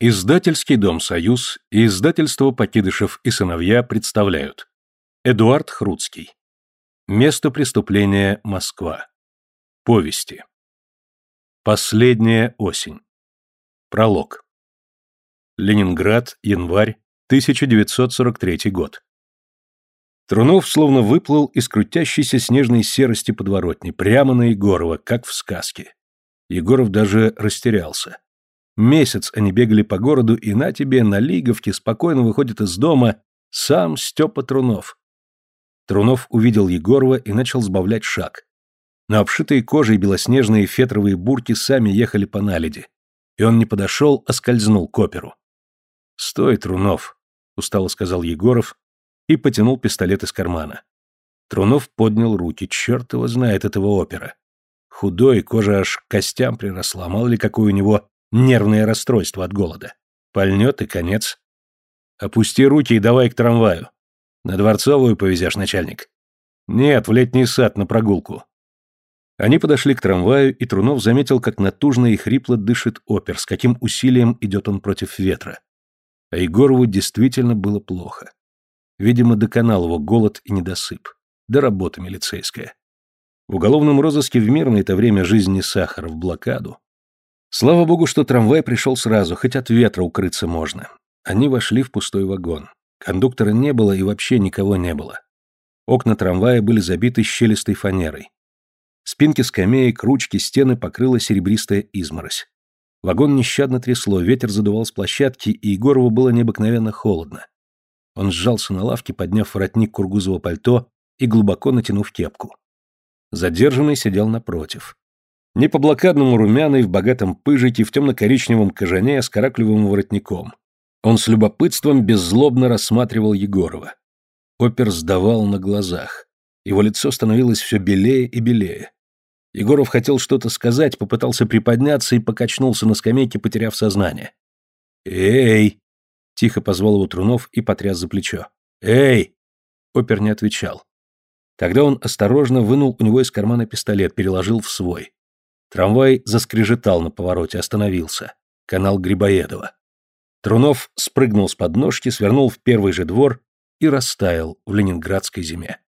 Издательский дом «Союз» и издательство «Покидышев и сыновья» представляют. Эдуард Хруцкий. Место преступления. Москва Повести. Последняя осень Пролог. Ленинград, январь, 1943 год Трунов словно выплыл из крутящейся снежной серости подворотни, прямо на Егорова, как в сказке. Егоров даже растерялся. Месяц они бегали по городу, и на тебе, на Лиговке, спокойно выходит из дома сам Степа Трунов. Трунов увидел Егорова и начал сбавлять шаг. Но обшитые кожей белоснежные фетровые бурки сами ехали по наледи. И он не подошел, а скользнул к оперу. «Стой, Трунов», — устало сказал Егоров и потянул пистолет из кармана. Трунов поднял руки, черт его знает этого опера. Худой, кожа аж к костям приросла, мало ли какой у него Нервное расстройство от голода. Пальнет и конец. Опусти руки и давай к трамваю. На Дворцовую повезешь, начальник. Нет, в летний сад на прогулку. Они подошли к трамваю, и Трунов заметил, как натужно и хрипло дышит опер, с каким усилием идет он против ветра. А Егорову действительно было плохо. Видимо, доконал его голод и недосып. Да работа милицейская. В уголовном розыске в мирное это время жизни сахара, в блокаду. Слава богу, что трамвай пришел сразу, хоть от ветра укрыться можно. Они вошли в пустой вагон. Кондуктора не было и вообще никого не было. Окна трамвая были забиты щелистой фанерой. Спинки скамеек, ручки, стены покрыла серебристая изморозь. Вагон нещадно трясло, ветер задувал с площадки, и Егорову было необыкновенно холодно. Он сжался на лавке, подняв воротник кургузового пальто и глубоко натянув кепку. Задержанный сидел напротив. Не по-блокадному румяный, в богатом пыжике, в темно-коричневом кожане с караклевым воротником. Он с любопытством беззлобно рассматривал Егорова. Опер сдавал на глазах. Его лицо становилось все белее и белее. Егоров хотел что-то сказать, попытался приподняться и покачнулся на скамейке, потеряв сознание. «Эй!» — тихо позвал его Трунов и потряс за плечо. «Эй!» Опер не отвечал. Тогда он осторожно вынул у него из кармана пистолет, переложил в свой. Трамвай заскрежетал на повороте, остановился. Канал Грибоедова. Трунов спрыгнул с подножки, свернул в первый же двор и растаял в ленинградской зиме.